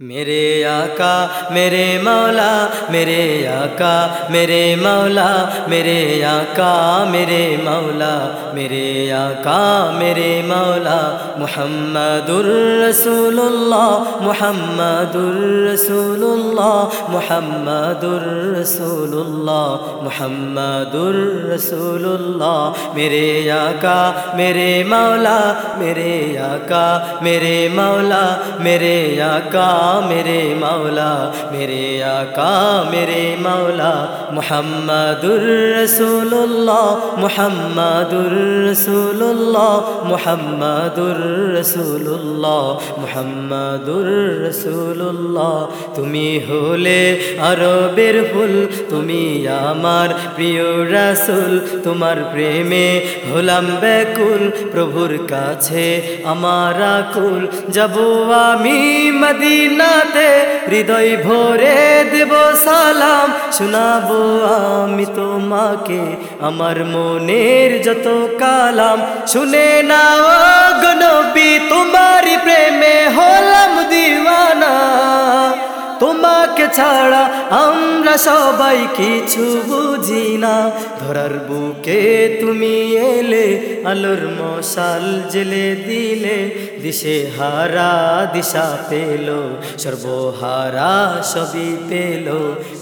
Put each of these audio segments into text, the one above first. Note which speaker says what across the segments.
Speaker 1: میرے آقا، میرے مولا، میرے آقا، میرے مولا، میرے آقا، میرے مولا، میرے آقا، میرے مولا محمد الرسول اللہ محمد الرسول اللہ محمد الرسول اللہ محمد الرسول اللہ میرے آقا، میرے مولا، میرے آقا، میرے مولا، میرے آقا मेरे मौला मेरे आका मेरे मौला मुहम्मदुर रसूलुल्लाह मुहम्मदुर रसूलुल्लाह मुहम्मदुर रसूलुल्लाह মুহাম্মাদুর রসুল্লাহ তুমি হলে আরবের ফুল তুমি আমার প্রিয় রাসুল তোমার প্রেমে হলাম ব্যাকুল প্রভুর কাছে আমার আকুল যাব আমি মদিনাতে হৃদয় ভরে দেব সালাম। শোনাবো আমি তোমাকে আমার মনের যত কালাম। শুনে নাও গনবি তোমার প্রেমে দিওয়ানা তোমাকে ছাড়া আমরা সবাই কিছু বুঝি না। ধরার বুকে তুমি এলে, আলোর মশাল জেলে দিলে, দিশে হারা দিশা পেল, সর্বহারা সবই পেল।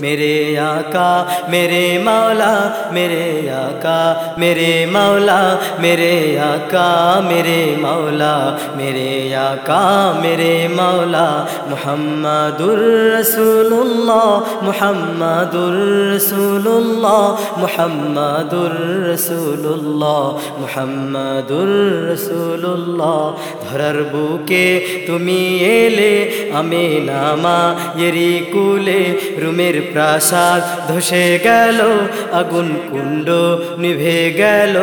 Speaker 1: মেরে আকা, মেরে মাওলা, মেরে আকা, মেরে মাওলা, মেরে আকা, মেরে মাওলা, মেরে আকা, মেরে মাওলা। মোহাম্মদুর মুহাম্মাদুর রসুল্লাহ মুহাম্মাদুর রসুল্লাহ মুহাম্মাদুর রসুল্লাহ মুহাম্মাদুর রসুল্লাহ ধরার বুকে তুমি এলে, আমি নামা এরি কুলে, রুমের প্রাসাদ ধসে গেল, আগুন কুণ্ড নিভে গেল,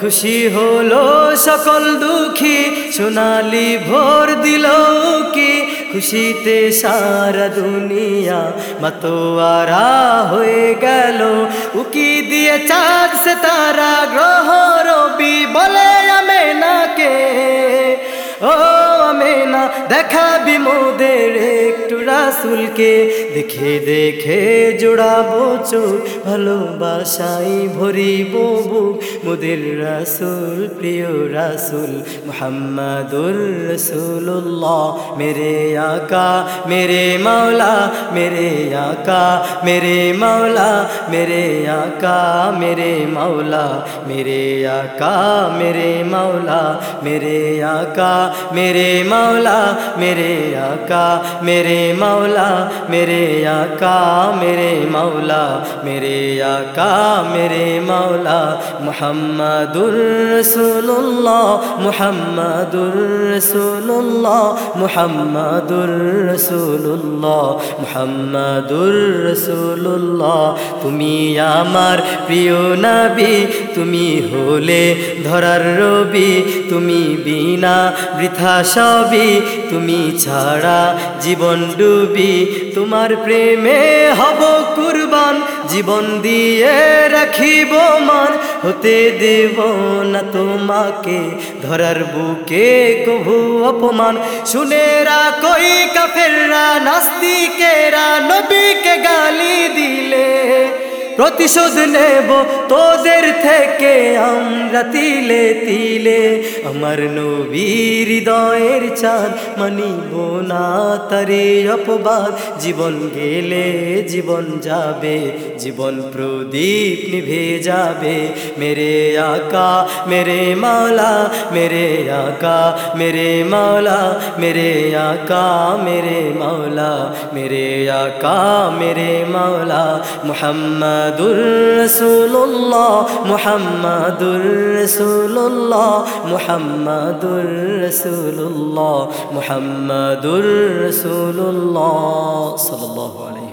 Speaker 1: খুশি হলো সকল দুঃখী, সোনালি ভোর দিল কি? খুশিতে সারা দুনিয়া মাতোয়ারা হয়ে গেল উকি দিয়ে চাঁদ সে তারা গ্রহ রবি বলে আমি নাকে ও আমেনা দেখাবি মোদের একটু রাসুলকে দেখে দেখে জোড়াবো চোখ ভালোবাসাই ভরিব বুক মোদের রাসুল প্রিয় রাসুল মোহাম্মদুর রসুল্লাহ মেরে আকা মেরে মাওলা মেরে আকা মেরে মাওলা মেরে আকা মেরে মাওলা মেরে আকা মেরে মাওলা মেরে আকা मेरे मौला मेरे आका मेरे मौला मेरे आका मेरे मौला मेरे आका मेरे मौला मुहम्मदुर रसूलुल्लाह मुहम्मदुर रसूलुल्लाह मुहम्मदुर रसूलुल्लाह मुहम्मदुर रसूलुल्लाह তুমি আমার প্রিয় নবী তুমি হলে ধরার রবি তুমি বিনা বৃথা সবই তুমি ছাড়া জীবন ডুবি, তোমার প্রেমে হব কুরবান। জীবন দিয়ে রাখিব মান, হতে দেব না তোমাকে। ধরার বুকে কভু অপমান। শুনেরা কই কাফেররা, নাস্তিকেরা, নবীকে গালি দিলে। প্রতিশোধ নেব তোদের থেকে, আমরা তিলে তিলে। আমার নবীর হৃদয়ের চাঁদ মানিব না, তারে অপবাদ। জীবন গেলে জীবন যাবে, জীবন প্রদীপ নিভে যাবে। মেরে আকা, মেরে মাওলা, মেরে আকা, মেরে মাওলা, মেরে আকা, মেরে মাওলা, মেরে আকা, মেরে মাওলা। মোহাম্মদ মুহাম্মাদুর রসুল্লাহ মুহাম্মাদুর রসুল্লাহ মুহাম্মাদুর রসুল্লাহ মুহাম্মাদুর রসুল্লাহ সাল্লাল্লাহু আলাইহি